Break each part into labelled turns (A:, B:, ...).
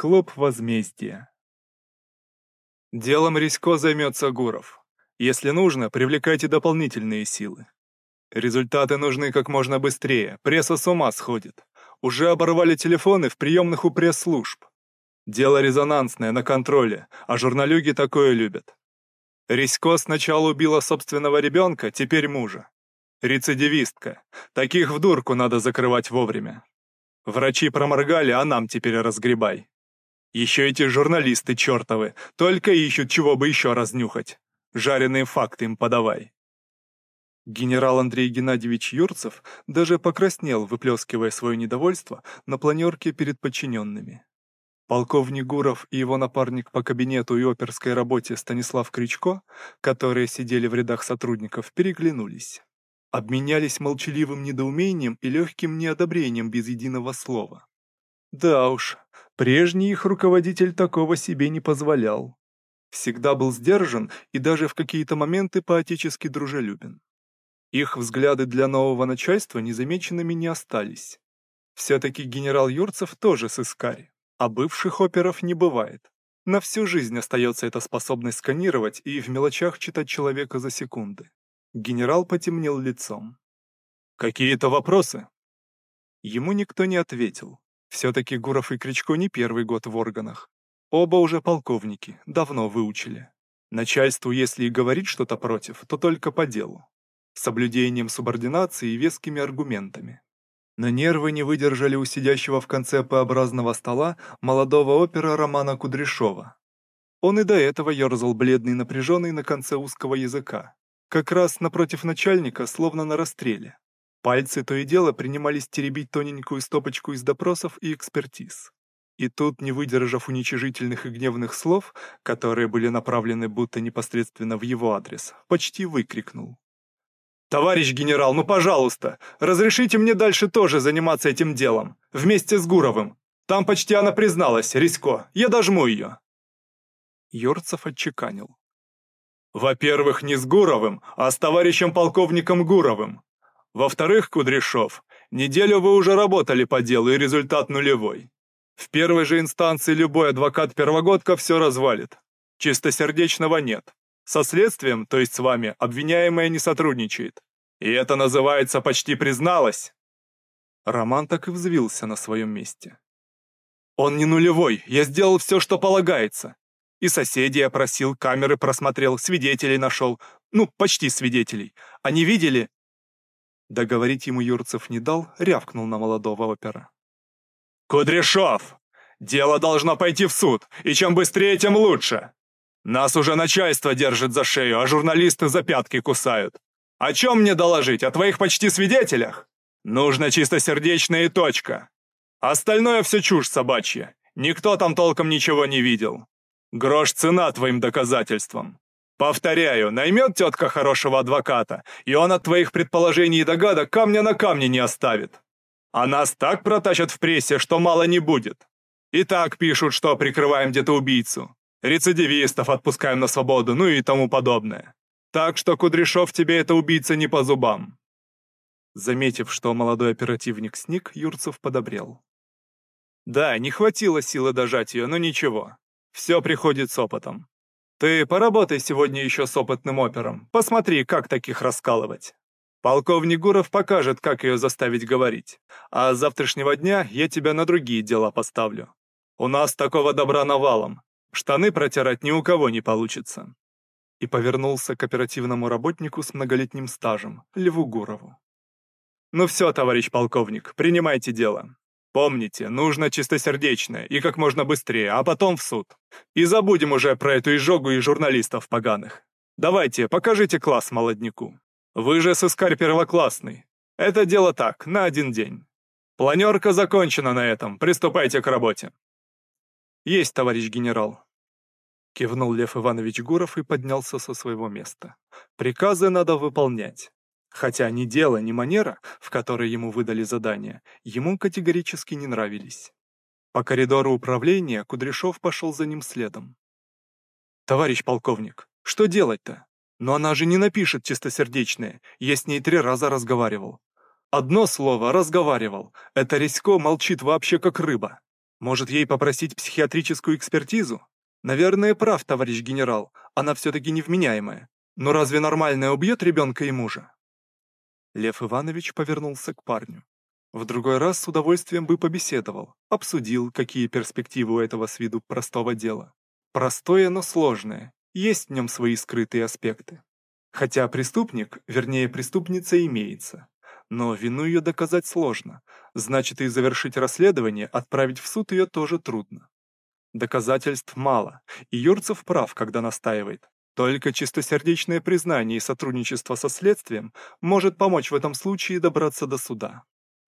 A: Клуб возмездия. Делом Рисько займется Гуров. Если нужно, привлекайте дополнительные силы. Результаты нужны как можно быстрее, пресса с ума сходит. Уже оборвали телефоны в приемных у пресс-служб. Дело резонансное, на контроле, а журналюги такое любят. Рисько сначала убила собственного ребенка, теперь мужа. Рецидивистка. Таких в дурку надо закрывать вовремя. Врачи проморгали, а нам теперь разгребай. Еще эти журналисты чертовы, только ищут, чего бы еще разнюхать. Жареные факты им подавай. Генерал Андрей Геннадьевич Юрцев даже покраснел, выплескивая свое недовольство на планерке перед подчиненными. Полковник Гуров и его напарник по кабинету и оперской работе Станислав Кричко, которые сидели в рядах сотрудников, переглянулись. Обменялись молчаливым недоумением и легким неодобрением без единого слова. Да уж, прежний их руководитель такого себе не позволял. Всегда был сдержан и даже в какие-то моменты поотечески дружелюбен. Их взгляды для нового начальства незамеченными не остались. Все-таки генерал Юрцев тоже сыскарь, а бывших оперов не бывает. На всю жизнь остается эта способность сканировать и в мелочах читать человека за секунды. Генерал потемнел лицом. «Какие-то вопросы?» Ему никто не ответил. Все-таки Гуров и Кричко не первый год в органах. Оба уже полковники, давно выучили. Начальству, если и говорит что-то против, то только по делу соблюдением субординации и вескими аргументами. На нервы не выдержали у сидящего в конце П-образного стола молодого опера Романа Кудряшова. Он и до этого ерзал бледный напряженный на конце узкого языка, как раз напротив начальника, словно на расстреле. Пальцы то и дело принимались теребить тоненькую стопочку из допросов и экспертиз. И тут, не выдержав уничижительных и гневных слов, которые были направлены будто непосредственно в его адрес, почти выкрикнул. «Товарищ генерал, ну пожалуйста, разрешите мне дальше тоже заниматься этим делом, вместе с Гуровым. Там почти она призналась, Рисько, я дожму ее». Юрцев отчеканил. «Во-первых, не с Гуровым, а с товарищем полковником Гуровым. Во-вторых, Кудряшов, неделю вы уже работали по делу, и результат нулевой. В первой же инстанции любой адвокат-первогодка все развалит. Чистосердечного нет. Со следствием, то есть с вами, обвиняемая не сотрудничает. И это называется почти призналась. Роман так и взвился на своем месте. Он не нулевой, я сделал все, что полагается. И соседей опросил, камеры просмотрел, свидетелей нашел. Ну, почти свидетелей. Они видели... Договорить ему Юрцев не дал, рявкнул на молодого опера. «Кудряшов! Дело должно пойти в суд, и чем быстрее, тем лучше!» Нас уже начальство держит за шею, а журналисты за пятки кусают. О чем мне доложить? О твоих почти свидетелях? Нужно чистосердечная и точка. Остальное все чушь собачья. Никто там толком ничего не видел. Грош цена твоим доказательствам. Повторяю, наймет тетка хорошего адвоката, и он от твоих предположений и догадок камня на камне не оставит. А нас так протащат в прессе, что мало не будет. И так пишут, что прикрываем где-то убийцу рецидивистов отпускаем на свободу, ну и тому подобное. Так что, Кудряшов, тебе это убийца не по зубам». Заметив, что молодой оперативник сник, Юрцев подобрел. «Да, не хватило силы дожать ее, но ничего. Все приходит с опытом. Ты поработай сегодня еще с опытным опером. Посмотри, как таких раскалывать. Полковник Гуров покажет, как ее заставить говорить. А с завтрашнего дня я тебя на другие дела поставлю. У нас такого добра навалом. Штаны протирать ни у кого не получится. И повернулся к оперативному работнику с многолетним стажем, Льву Гурову. Ну все, товарищ полковник, принимайте дело. Помните, нужно чистосердечное и как можно быстрее, а потом в суд. И забудем уже про эту изжогу и журналистов поганых. Давайте, покажите класс молодняку. Вы же сыскарь первоклассный. Это дело так, на один день. Планерка закончена на этом, приступайте к работе. «Есть, товарищ генерал!» Кивнул Лев Иванович Гуров и поднялся со своего места. «Приказы надо выполнять». Хотя ни дело, ни манера, в которой ему выдали задание, ему категорически не нравились. По коридору управления Кудряшов пошел за ним следом. «Товарищ полковник, что делать-то? Но она же не напишет чистосердечное, я с ней три раза разговаривал. Одно слово «разговаривал», это Ресько молчит вообще как рыба. Может, ей попросить психиатрическую экспертизу? Наверное, прав, товарищ генерал, она все-таки невменяемая. Но разве нормальная убьет ребенка и мужа? Лев Иванович повернулся к парню. В другой раз с удовольствием бы побеседовал, обсудил, какие перспективы у этого с виду простого дела. Простое, но сложное, есть в нем свои скрытые аспекты. Хотя преступник, вернее преступница имеется. Но вину ее доказать сложно, значит и завершить расследование, отправить в суд ее тоже трудно. Доказательств мало, и Юрцев прав, когда настаивает. Только чистосердечное признание и сотрудничество со следствием может помочь в этом случае добраться до суда.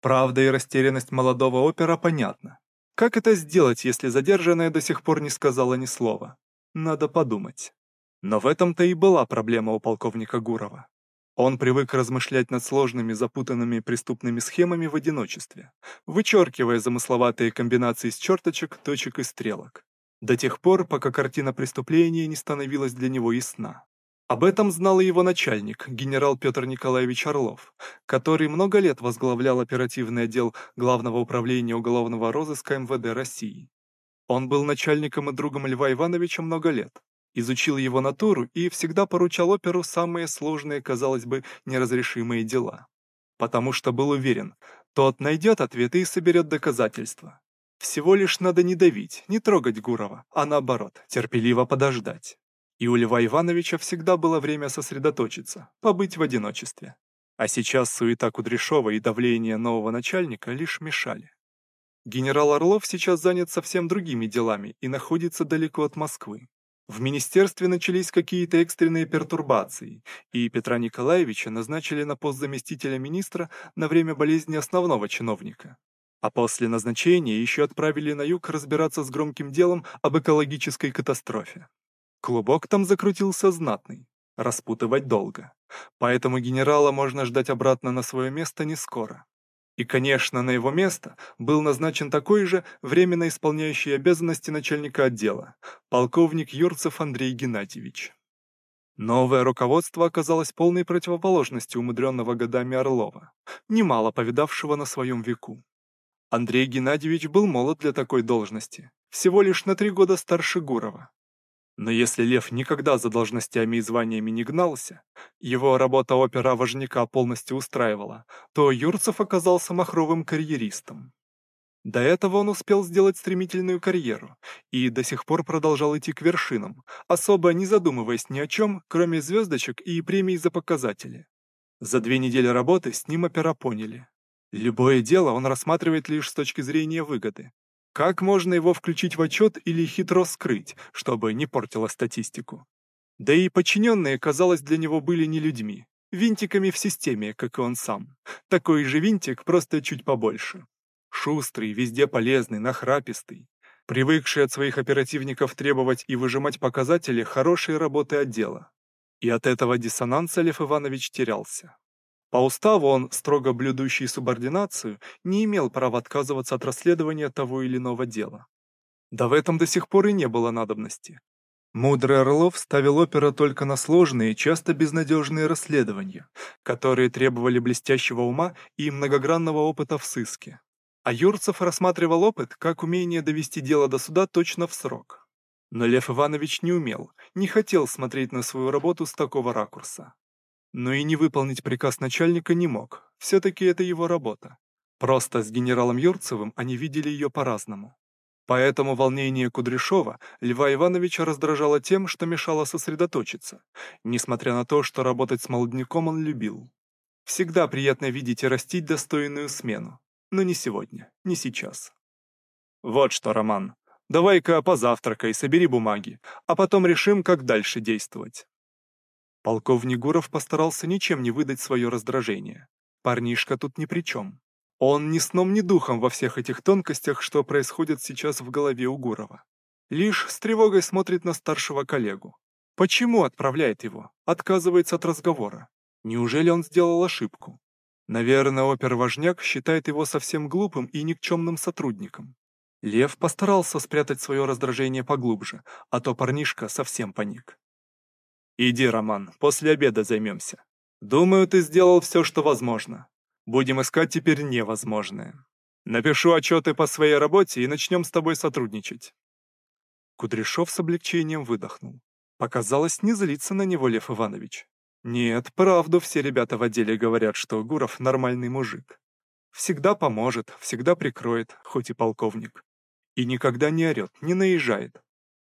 A: Правда и растерянность молодого опера понятна. Как это сделать, если задержанная до сих пор не сказала ни слова? Надо подумать. Но в этом-то и была проблема у полковника Гурова. Он привык размышлять над сложными запутанными преступными схемами в одиночестве, вычеркивая замысловатые комбинации из черточек, точек и стрелок. До тех пор, пока картина преступления не становилась для него ясна. Об этом знал и его начальник, генерал Петр Николаевич Орлов, который много лет возглавлял оперативный отдел Главного управления уголовного розыска МВД России. Он был начальником и другом Льва Ивановича много лет, изучил его натуру и всегда поручал оперу самые сложные, казалось бы, неразрешимые дела. Потому что был уверен, тот найдет ответы и соберет доказательства. Всего лишь надо не давить, не трогать Гурова, а наоборот, терпеливо подождать. И у Льва Ивановича всегда было время сосредоточиться, побыть в одиночестве. А сейчас суета Кудряшова и давление нового начальника лишь мешали. Генерал Орлов сейчас занят совсем другими делами и находится далеко от Москвы. В министерстве начались какие-то экстренные пертурбации, и Петра Николаевича назначили на пост заместителя министра на время болезни основного чиновника. А после назначения еще отправили на юг разбираться с громким делом об экологической катастрофе. Клубок там закрутился знатный, распутывать долго. Поэтому генерала можно ждать обратно на свое место не скоро. И, конечно, на его место был назначен такой же временно исполняющий обязанности начальника отдела, полковник Юрцев Андрей Геннадьевич. Новое руководство оказалось полной противоположностью умудренного годами Орлова, немало повидавшего на своем веку. Андрей Геннадьевич был молод для такой должности, всего лишь на три года старше Гурова, но если Лев никогда за должностями и званиями не гнался, его работа опера важняка полностью устраивала, то Юрцев оказался махровым карьеристом. До этого он успел сделать стремительную карьеру и до сих пор продолжал идти к вершинам, особо не задумываясь ни о чем, кроме звездочек и премий за показатели. За две недели работы с ним опера поняли. Любое дело он рассматривает лишь с точки зрения выгоды, как можно его включить в отчет или хитро скрыть, чтобы не портило статистику? Да и подчиненные, казалось, для него были не людьми, винтиками в системе, как и он сам. Такой же винтик, просто чуть побольше. Шустрый, везде полезный, нахрапистый. Привыкший от своих оперативников требовать и выжимать показатели хорошей работы отдела. И от этого диссонанса Лев Иванович терялся. По уставу он, строго блюдущий субординацию, не имел права отказываться от расследования того или иного дела. Да в этом до сих пор и не было надобности. Мудрый Орлов ставил опера только на сложные, часто безнадежные расследования, которые требовали блестящего ума и многогранного опыта в сыске. А Юрцев рассматривал опыт как умение довести дело до суда точно в срок. Но Лев Иванович не умел, не хотел смотреть на свою работу с такого ракурса. Но и не выполнить приказ начальника не мог, все-таки это его работа. Просто с генералом Юрцевым они видели ее по-разному. Поэтому волнение Кудряшова Льва Ивановича раздражало тем, что мешало сосредоточиться, несмотря на то, что работать с молодняком он любил. Всегда приятно видеть и растить достойную смену, но не сегодня, не сейчас. Вот что, Роман, давай-ка позавтракай, собери бумаги, а потом решим, как дальше действовать. Полковник Гуров постарался ничем не выдать свое раздражение. Парнишка тут ни при чем. Он ни сном, ни духом во всех этих тонкостях, что происходит сейчас в голове у Гурова. Лишь с тревогой смотрит на старшего коллегу. Почему отправляет его? Отказывается от разговора. Неужели он сделал ошибку? Наверное, опервожняк считает его совсем глупым и никчемным сотрудником. Лев постарался спрятать свое раздражение поглубже, а то парнишка совсем паник. «Иди, Роман, после обеда займемся. Думаю, ты сделал все, что возможно. Будем искать теперь невозможное». Напишу отчеты по своей работе и начнем с тобой сотрудничать. Кудряшов с облегчением выдохнул. Показалось, не злится на него Лев Иванович. Нет, правду все ребята в отделе говорят, что Гуров нормальный мужик. Всегда поможет, всегда прикроет, хоть и полковник. И никогда не орет, не наезжает.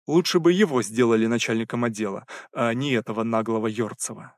A: Лучше бы его сделали начальником отдела, а не этого наглого Йорцева.